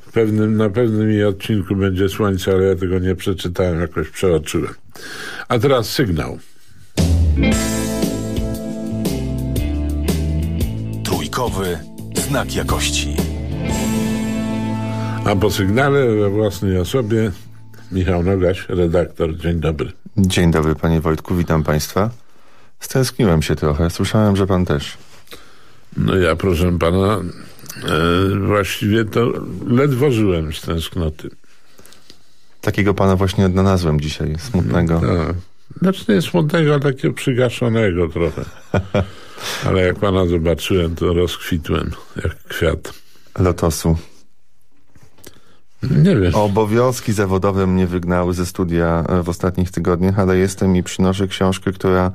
w pewnym, na pewnym jej odcinku będzie słońce, ale ja tego nie przeczytałem, jakoś przeoczyłem. A teraz sygnał. Trójkowy znak jakości. A po sygnale we własnej osobie Michał Nogaś, redaktor. Dzień dobry. Dzień dobry panie Wojtku, witam państwa. Stęskniłem się trochę, słyszałem, że pan też. No ja proszę pana, e, właściwie to ledwo żyłem z tęsknoty. Takiego pana właśnie odnalazłem dzisiaj, smutnego. Tak. Znaczy nie smutnego, ale takiego przygaszonego trochę. Ale jak pana zobaczyłem, to rozkwitłem jak kwiat. Lotosu. Nie wiem. Obowiązki zawodowe mnie wygnały ze studia e, w ostatnich tygodniach, ale jestem i przynoszę książkę, która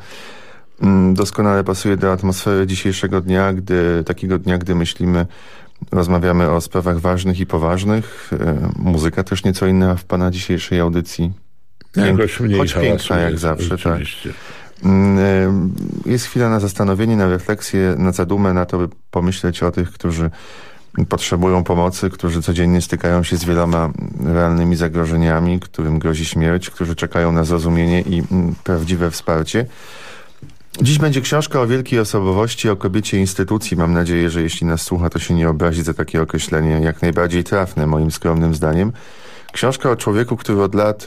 doskonale pasuje do atmosfery dzisiejszego dnia, gdy takiego dnia, gdy myślimy, rozmawiamy o sprawach ważnych i poważnych. E, muzyka też nieco inna w pana dzisiejszej audycji. Jakoś mniej Choć piękna jak zawsze, tak. rzeczywiście. Mm, e, Jest chwila na zastanowienie, na refleksję, na zadumę, na to, by pomyśleć o tych, którzy potrzebują pomocy, którzy codziennie stykają się z wieloma realnymi zagrożeniami, którym grozi śmierć, którzy czekają na zrozumienie i mm, prawdziwe wsparcie. Dziś będzie książka o wielkiej osobowości, o kobiecie instytucji. Mam nadzieję, że jeśli nas słucha, to się nie obrazi za takie określenie, jak najbardziej trafne, moim skromnym zdaniem. Książka o człowieku, który od lat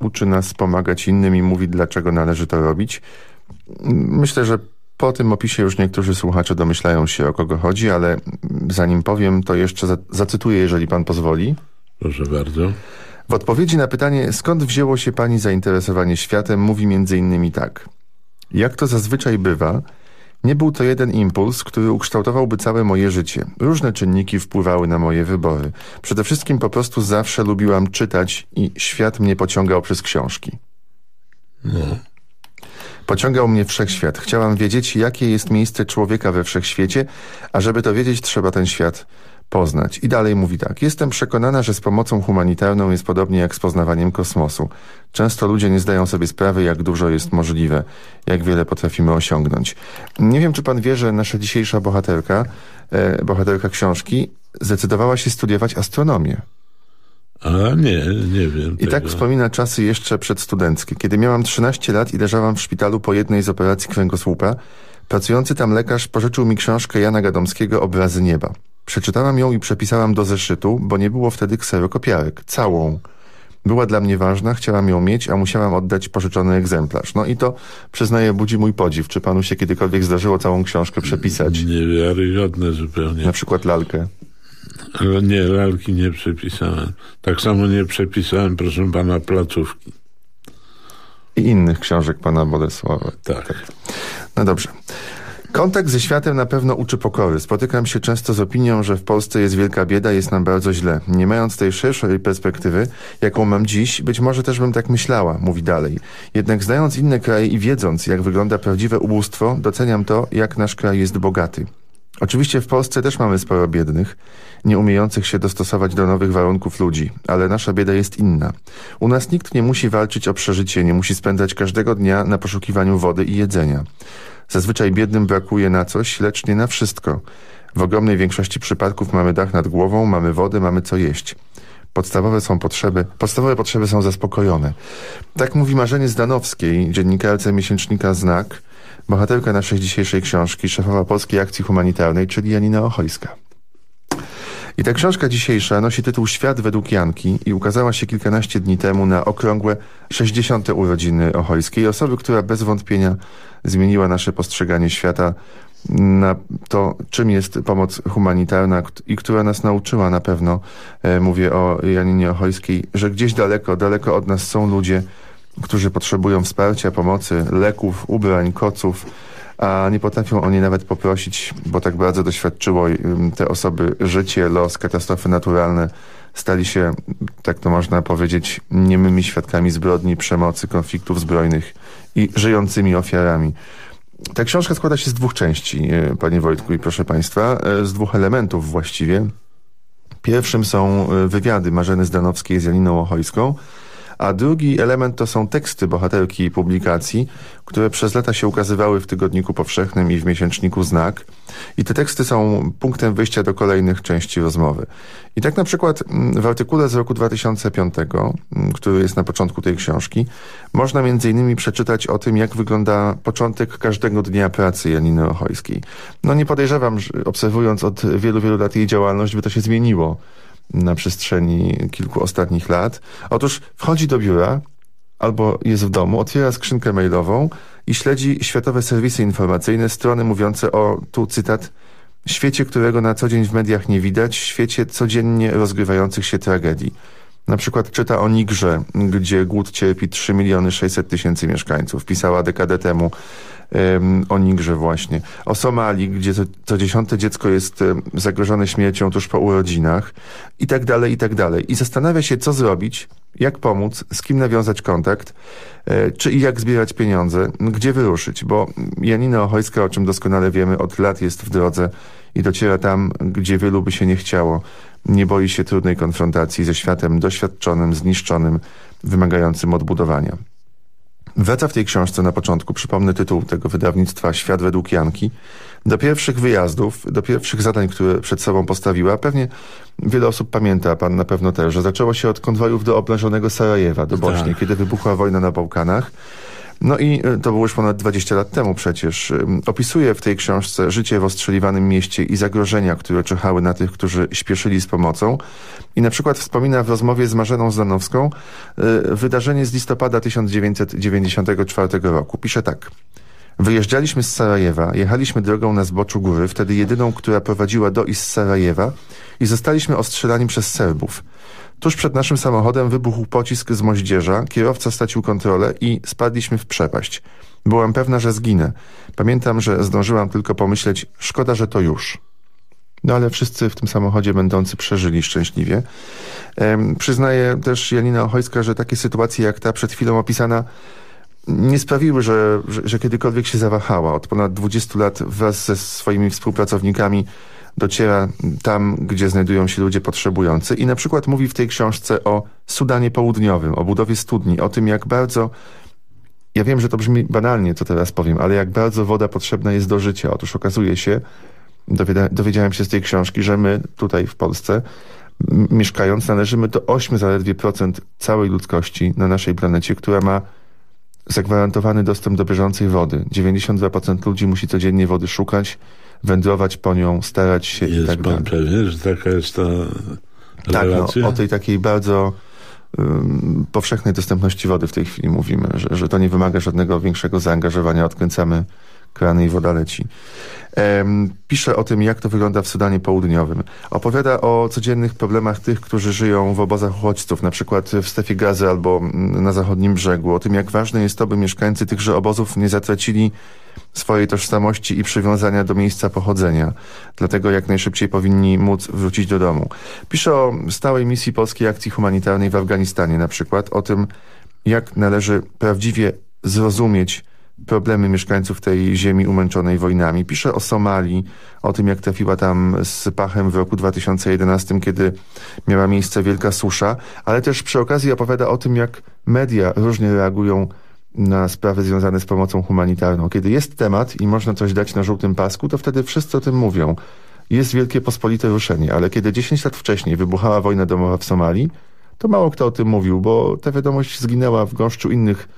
uczy nas pomagać innym i mówi, dlaczego należy to robić. Myślę, że po tym opisie już niektórzy słuchacze domyślają się, o kogo chodzi, ale zanim powiem, to jeszcze za zacytuję, jeżeli pan pozwoli. Proszę bardzo. W odpowiedzi na pytanie, skąd wzięło się pani zainteresowanie światem, mówi między innymi tak. Jak to zazwyczaj bywa, nie był to jeden impuls, który ukształtowałby całe moje życie. Różne czynniki wpływały na moje wybory. Przede wszystkim po prostu zawsze lubiłam czytać i świat mnie pociągał przez książki. No. Pociągał mnie wszechświat. Chciałam wiedzieć, jakie jest miejsce człowieka we wszechświecie, a żeby to wiedzieć, trzeba ten świat poznać. I dalej mówi tak. Jestem przekonana, że z pomocą humanitarną jest podobnie jak z poznawaniem kosmosu. Często ludzie nie zdają sobie sprawy, jak dużo jest możliwe, jak wiele potrafimy osiągnąć. Nie wiem, czy pan wie, że nasza dzisiejsza bohaterka, e, bohaterka książki, zdecydowała się studiować astronomię. A nie, nie wiem. I tak tego. wspomina czasy jeszcze przedstudenckie. Kiedy miałam 13 lat i leżałam w szpitalu po jednej z operacji kręgosłupa, pracujący tam lekarz pożyczył mi książkę Jana Gadomskiego Obrazy nieba. Przeczytałam ją i przepisałam do zeszytu, bo nie było wtedy kserokopiarek. Całą. Była dla mnie ważna, chciałam ją mieć, a musiałam oddać pożyczony egzemplarz. No i to, przyznaję, budzi mój podziw. Czy panu się kiedykolwiek zdarzyło całą książkę przepisać? Niewiarygodne zupełnie. Na przykład lalkę. Ale nie, lalki nie przepisałem. Tak samo nie przepisałem, proszę pana, placówki. I innych książek pana Bolesława. Tak. No dobrze. Kontakt ze światem na pewno uczy pokory. Spotykam się często z opinią, że w Polsce jest wielka bieda, jest nam bardzo źle. Nie mając tej szerszej perspektywy, jaką mam dziś, być może też bym tak myślała, mówi dalej. Jednak znając inne kraje i wiedząc, jak wygląda prawdziwe ubóstwo, doceniam to, jak nasz kraj jest bogaty. Oczywiście w Polsce też mamy sporo biednych, nie umiejących się dostosować do nowych warunków ludzi, ale nasza bieda jest inna. U nas nikt nie musi walczyć o przeżycie, nie musi spędzać każdego dnia na poszukiwaniu wody i jedzenia. Zazwyczaj biednym brakuje na coś, lecz nie na wszystko. W ogromnej większości przypadków mamy dach nad głową, mamy wodę, mamy co jeść. Podstawowe są potrzeby, podstawowe potrzeby są zaspokojone. Tak mówi Marzenie Zdanowskiej, dziennikarce miesięcznika Znak, bohaterka naszej dzisiejszej książki, szefowa Polskiej Akcji Humanitarnej, czyli Janina Ochojska. I ta książka dzisiejsza nosi tytuł Świat według Janki i ukazała się kilkanaście dni temu na okrągłe 60. urodziny Ochojskiej, osoby, która bez wątpienia zmieniła nasze postrzeganie świata na to, czym jest pomoc humanitarna i która nas nauczyła na pewno, e, mówię o Janinie Ochojskiej, że gdzieś daleko, daleko od nas są ludzie, którzy potrzebują wsparcia, pomocy, leków, ubrań, koców, a nie potrafią oni nawet poprosić, bo tak bardzo doświadczyło te osoby życie, los, katastrofy naturalne, stali się, tak to można powiedzieć, niemymi świadkami zbrodni, przemocy, konfliktów zbrojnych i żyjącymi ofiarami. Ta książka składa się z dwóch części, e, panie Wojtku i proszę państwa, e, z dwóch elementów właściwie. Pierwszym są e, wywiady Marzeny Zdanowskiej z Janiną Ochojską, a drugi element to są teksty bohaterki publikacji, które przez lata się ukazywały w Tygodniku Powszechnym i w miesięczniku Znak. I te teksty są punktem wyjścia do kolejnych części rozmowy. I tak na przykład mm, w artykule z roku 2005, mm, który jest na początku tej książki, można między innymi przeczytać o tym, jak wygląda początek każdego dnia pracy Janiny Ochojskiej. No nie podejrzewam, że obserwując od wielu, wielu lat jej działalność, by to się zmieniło na przestrzeni kilku ostatnich lat. Otóż wchodzi do biura albo jest w domu, otwiera skrzynkę mailową i śledzi światowe serwisy informacyjne, strony mówiące o, tu cytat, świecie, którego na co dzień w mediach nie widać, świecie codziennie rozgrywających się tragedii. Na przykład czyta o Nigrze, gdzie głód cierpi 3 miliony 600 tysięcy mieszkańców. Pisała dekadę temu um, o Nigrze właśnie. O Somalii, gdzie co, co dziesiąte dziecko jest zagrożone śmiercią tuż po urodzinach i tak dalej, i tak dalej. I zastanawia się, co zrobić, jak pomóc, z kim nawiązać kontakt, e, czy i jak zbierać pieniądze, gdzie wyruszyć, bo Janina Ochojska, o czym doskonale wiemy, od lat jest w drodze i dociera tam, gdzie wielu by się nie chciało. Nie boi się trudnej konfrontacji ze światem doświadczonym, zniszczonym, wymagającym odbudowania. Wraca w tej książce na początku, przypomnę tytuł tego wydawnictwa Świat według Janki, do pierwszych wyjazdów, do pierwszych zadań, które przed sobą postawiła. Pewnie wiele osób pamięta, pan na pewno też, że zaczęło się od konwojów do oblężonego Sarajewa, do Bośni, tak. kiedy wybuchła wojna na Bałkanach. No i e, to było już ponad 20 lat temu przecież. Opisuje w tej książce życie w ostrzeliwanym mieście i zagrożenia, które czyhały na tych, którzy śpieszyli z pomocą. I na przykład wspomina w rozmowie z Marzeną Zdanowską e, wydarzenie z listopada 1994 roku. Pisze tak. Wyjeżdżaliśmy z Sarajewa, jechaliśmy drogą na zboczu góry, wtedy jedyną, która prowadziła do i z Sarajewa i zostaliśmy ostrzelani przez Serbów. Tuż przed naszym samochodem wybuchł pocisk z moździerza, kierowca stracił kontrolę i spadliśmy w przepaść. Byłam pewna, że zginę. Pamiętam, że zdążyłam tylko pomyśleć, szkoda, że to już. No ale wszyscy w tym samochodzie będący przeżyli szczęśliwie. Ehm, też Janina Ochojska, że takie sytuacje jak ta przed chwilą opisana nie sprawiły, że, że, że kiedykolwiek się zawahała. Od ponad 20 lat wraz ze swoimi współpracownikami dociera tam, gdzie znajdują się ludzie potrzebujący i na przykład mówi w tej książce o Sudanie Południowym, o budowie studni, o tym jak bardzo ja wiem, że to brzmi banalnie, co teraz powiem, ale jak bardzo woda potrzebna jest do życia. Otóż okazuje się, dowiedziałem się z tej książki, że my tutaj w Polsce mieszkając należymy do 8 zaledwie procent całej ludzkości na naszej planecie, która ma zagwarantowany dostęp do bieżącej wody. 92% ludzi musi codziennie wody szukać, wędrować po nią, starać się jest i tak pan pewien, że taka jest ta relacja? Tak, no, o tej takiej bardzo um, powszechnej dostępności wody w tej chwili mówimy, że, że to nie wymaga żadnego większego zaangażowania, odkręcamy krany i woda leci. Um, pisze o tym, jak to wygląda w Sudanie Południowym. Opowiada o codziennych problemach tych, którzy żyją w obozach uchodźców, na przykład w strefie gazy albo na zachodnim brzegu. O tym, jak ważne jest to, by mieszkańcy tychże obozów nie zatracili swojej tożsamości i przywiązania do miejsca pochodzenia. Dlatego jak najszybciej powinni móc wrócić do domu. Pisze o stałej misji Polskiej Akcji Humanitarnej w Afganistanie na przykład, o tym, jak należy prawdziwie zrozumieć problemy mieszkańców tej ziemi umęczonej wojnami. Pisze o Somalii, o tym jak trafiła tam z pachem w roku 2011, kiedy miała miejsce wielka susza, ale też przy okazji opowiada o tym, jak media różnie reagują na sprawy związane z pomocą humanitarną. Kiedy jest temat i można coś dać na żółtym pasku, to wtedy wszyscy o tym mówią. Jest wielkie pospolite ruszenie, ale kiedy 10 lat wcześniej wybuchała wojna domowa w Somalii, to mało kto o tym mówił, bo ta wiadomość zginęła w gąszczu innych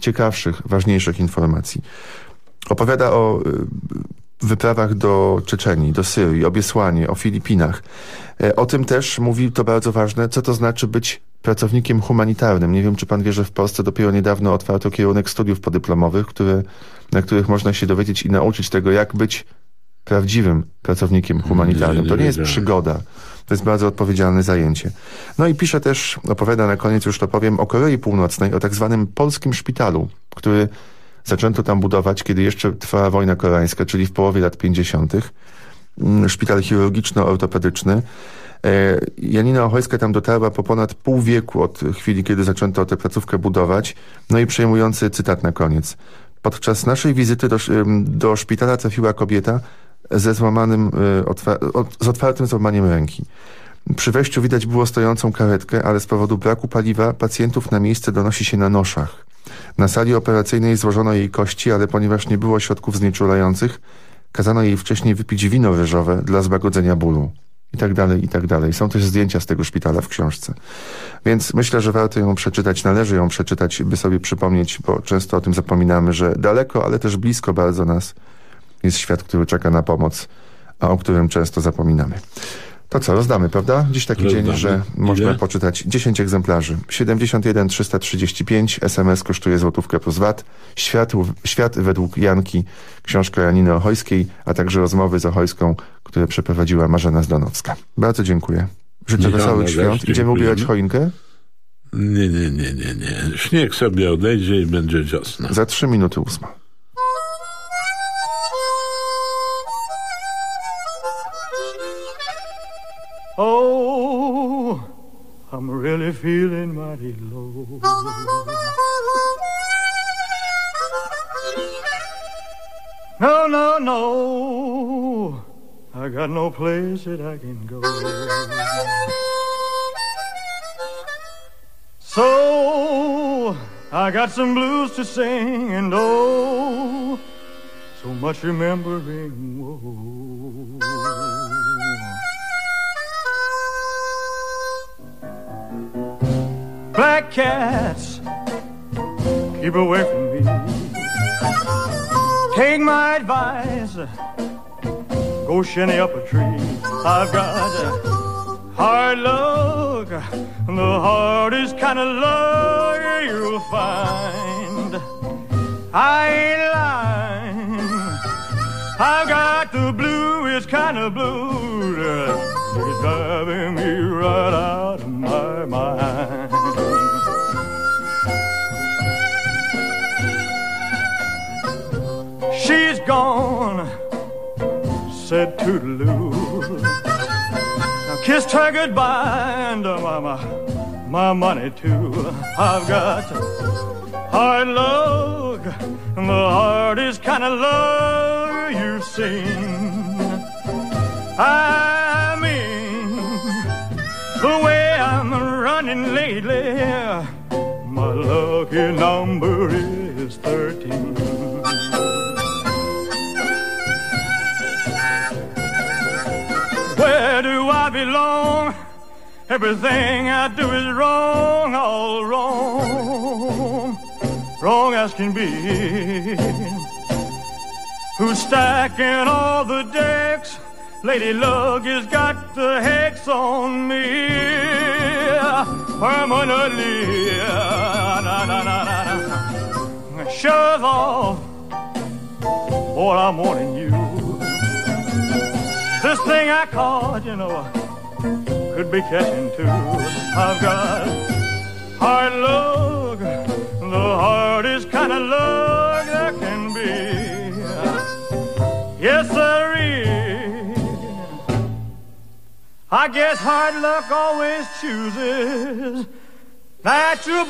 ciekawszych, ważniejszych informacji. Opowiada o y, wyprawach do Czeczenii, do Syrii, o Biesłanie, o Filipinach. E, o tym też mówi, to bardzo ważne, co to znaczy być pracownikiem humanitarnym. Nie wiem, czy pan wie, że w Polsce dopiero niedawno otwarto kierunek studiów podyplomowych, które, na których można się dowiedzieć i nauczyć tego, jak być prawdziwym pracownikiem humanitarnym. To nie jest przygoda. To jest bardzo odpowiedzialne zajęcie. No i pisze też, opowiada na koniec, już to powiem, o Korei Północnej, o tak zwanym polskim szpitalu, który zaczęto tam budować, kiedy jeszcze trwała wojna koreańska, czyli w połowie lat 50. Mm, szpital chirurgiczno-ortopedyczny. E, Janina Ochojska tam dotarła po ponad pół wieku od chwili, kiedy zaczęto tę placówkę budować. No i przejmujący cytat na koniec. Podczas naszej wizyty do, do szpitala trafiła kobieta ze złamanym, z otwartym złamaniem ręki. Przy wejściu widać było stojącą karetkę, ale z powodu braku paliwa pacjentów na miejsce donosi się na noszach. Na sali operacyjnej złożono jej kości, ale ponieważ nie było środków znieczulających, kazano jej wcześniej wypić wino ryżowe dla złagodzenia bólu. I tak dalej, i tak dalej. Są też zdjęcia z tego szpitala w książce. Więc myślę, że warto ją przeczytać, należy ją przeczytać, by sobie przypomnieć, bo często o tym zapominamy, że daleko, ale też blisko bardzo nas jest świat, który czeka na pomoc, a o którym często zapominamy. To co, rozdamy, prawda? Dziś taki Rozdamy. dzień, że Ile? można poczytać 10 egzemplarzy. 71 335, SMS kosztuje złotówkę plus VAT. Świat, świat według Janki, książka Janiny Ochojskiej, a także rozmowy z Ochojską, które przeprowadziła Marzena Zdanowska. Bardzo dziękuję. Życzę Michał, wesołych też świąt. Idziemy ubierać choinkę? Nie, nie, nie, nie, nie. Śnieg sobie odejdzie i będzie wiosna. Za trzy minuty ósma. Oh, I'm really feeling mighty low. No, no, no. I got no place that I can go. So I got some blues to sing and oh, so much remembering. Whoa. Black cats, keep away from me. Take my advice, go shinny up a tree. I've got a hard luck, the hardest kind of luck you'll find. I ain't lying, I've got the bluest kind of blues. It's driving me right out said Toodaloo. Now kissed her goodbye and uh, my, my money too. I've got hard luck, the hardest kind of luck you've seen. I mean, the way I'm running lately, my lucky number is 13. Where do I belong? Everything I do is wrong, all wrong, wrong as can be. Who's stacking all the decks? Lady Luck has got the hex on me permanently. Na, na, na, na, na. Shove off, boy, I'm warning you. This thing I caught, you know, could be catching too. I've got hard luck, the hardest kind of luck there can be. Yes, sirree. I guess hard luck always chooses natural born.